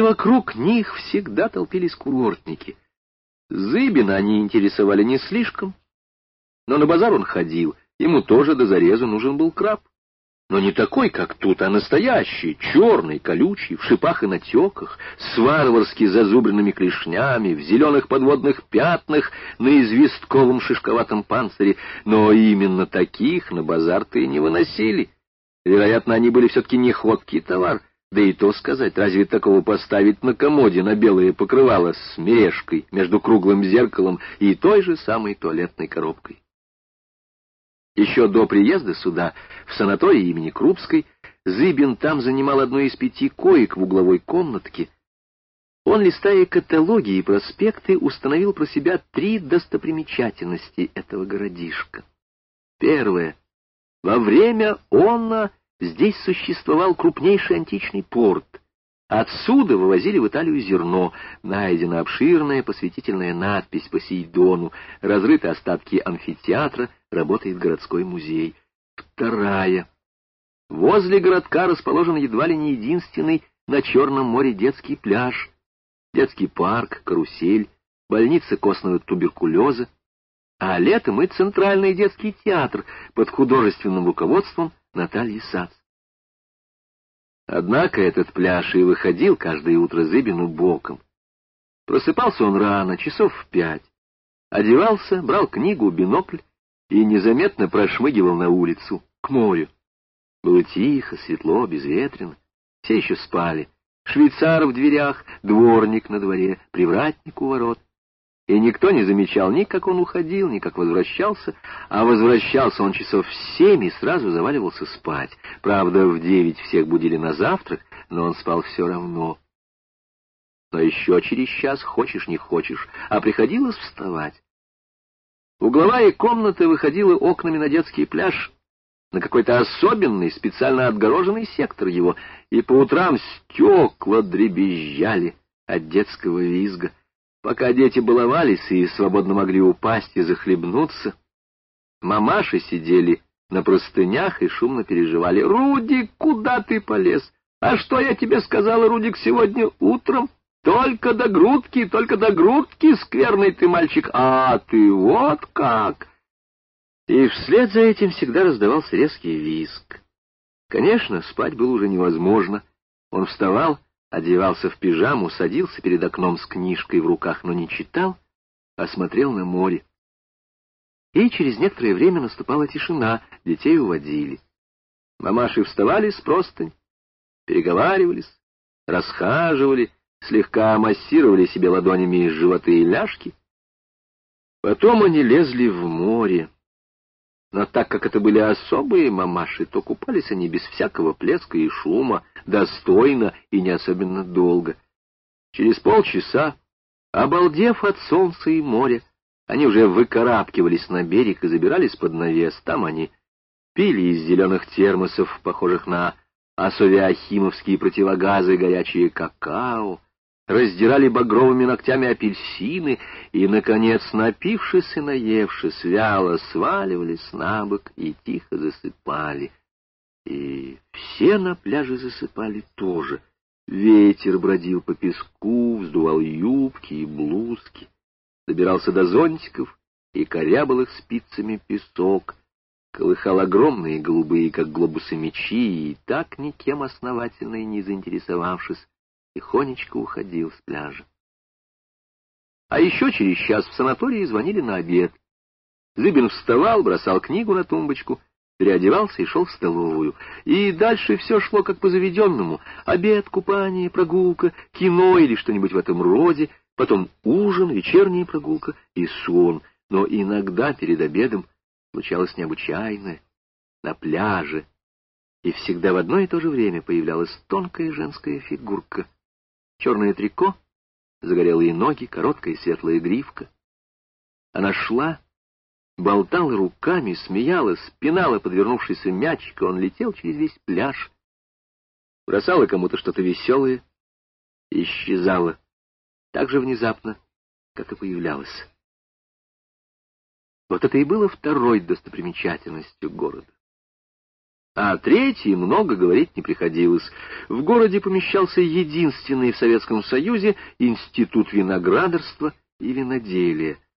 и вокруг них всегда толпились курортники. Зыбина они интересовали не слишком, но на базар он ходил, ему тоже до зареза нужен был краб. Но не такой, как тут, а настоящий, черный, колючий, в шипах и натеках, с варварски зазубренными клешнями, в зеленых подводных пятнах, на известковом шишковатом панцире. Но именно таких на базар-то и не выносили. Вероятно, они были все-таки не ходкий товар, да и то сказать, разве такого поставить на комоде на белое покрывало с мережкой между круглым зеркалом и той же самой туалетной коробкой? Еще до приезда сюда, в санатории имени Крупской, Зыбин там занимал одну из пяти коек в угловой комнатке. Он, листая каталоги и проспекты, установил про себя три достопримечательности этого городишка. Первое. Во время онна здесь существовал крупнейший античный порт. Отсюда вывозили в Италию зерно, найдена обширная посвятительная надпись Посейдону, разрыты остатки амфитеатра, работает городской музей. Вторая. Возле городка расположен едва ли не единственный на Черном море детский пляж, детский парк, карусель, больница костного туберкулеза, а летом и Центральный детский театр под художественным руководством Натальи Сац. Однако этот пляж и выходил каждое утро Зыбину боком. Просыпался он рано, часов в пять. Одевался, брал книгу, бинокль и незаметно прошмыгивал на улицу, к морю. Было тихо, светло, безветренно. Все еще спали. Швейцар в дверях, дворник на дворе, привратник у ворот и никто не замечал ни как он уходил, ни как возвращался, а возвращался он часов в семь и сразу заваливался спать. Правда, в девять всех будили на завтрак, но он спал все равно. Но еще через час, хочешь не хочешь, а приходилось вставать. Угловая комната выходила окнами на детский пляж, на какой-то особенный, специально отгороженный сектор его, и по утрам стекла дребезжали от детского визга. Пока дети баловались и свободно могли упасть и захлебнуться, мамаши сидели на простынях и шумно переживали. «Рудик, куда ты полез? А что я тебе сказала, Рудик, сегодня утром? Только до грудки, только до грудки, скверный ты мальчик, а ты вот как!» И вслед за этим всегда раздавался резкий визг. Конечно, спать было уже невозможно. Он вставал одевался в пижаму, садился перед окном с книжкой в руках, но не читал, а смотрел на море. И через некоторое время наступала тишина, детей уводили. Мамаши вставали с простынь, переговаривались, расхаживали, слегка массировали себе ладонями животы и ляжки. Потом они лезли в море. Но так как это были особые мамаши, то купались они без всякого плеска и шума, достойно и не особенно долго. Через полчаса, обалдев от солнца и моря, они уже выкарабкивались на берег и забирались под навес. Там они пили из зеленых термосов, похожих на асовиахимовские противогазы, горячее какао, раздирали багровыми ногтями апельсины и, наконец, напившись и наевшись, вяло сваливались на бок и тихо засыпали. И все на пляже засыпали тоже. Ветер бродил по песку, вздувал юбки и блузки, добирался до зонтиков и корябал их спицами песок, колыхал огромные голубые, как глобусы, мечи, и так никем основательно и не заинтересовавшись, тихонечко уходил с пляжа. А еще через час в санатории звонили на обед. Зыбин вставал, бросал книгу на тумбочку, переодевался и шел в столовую. И дальше все шло как по заведенному. Обед, купание, прогулка, кино или что-нибудь в этом роде, потом ужин, вечерняя прогулка и сон. Но иногда перед обедом случалось необычайное. На пляже. И всегда в одно и то же время появлялась тонкая женская фигурка — черное трико, загорелые ноги, короткая светлая гривка. Она шла, болтала руками, смеялась, пинала подвернувшийся мячик, он летел через весь пляж, бросала кому-то что-то веселое и исчезала так же внезапно, как и появлялась. Вот это и было второй достопримечательностью города. а третий много говорить не приходилось. В городе помещался единственный в Советском Союзе институт виноградарства и виноделия —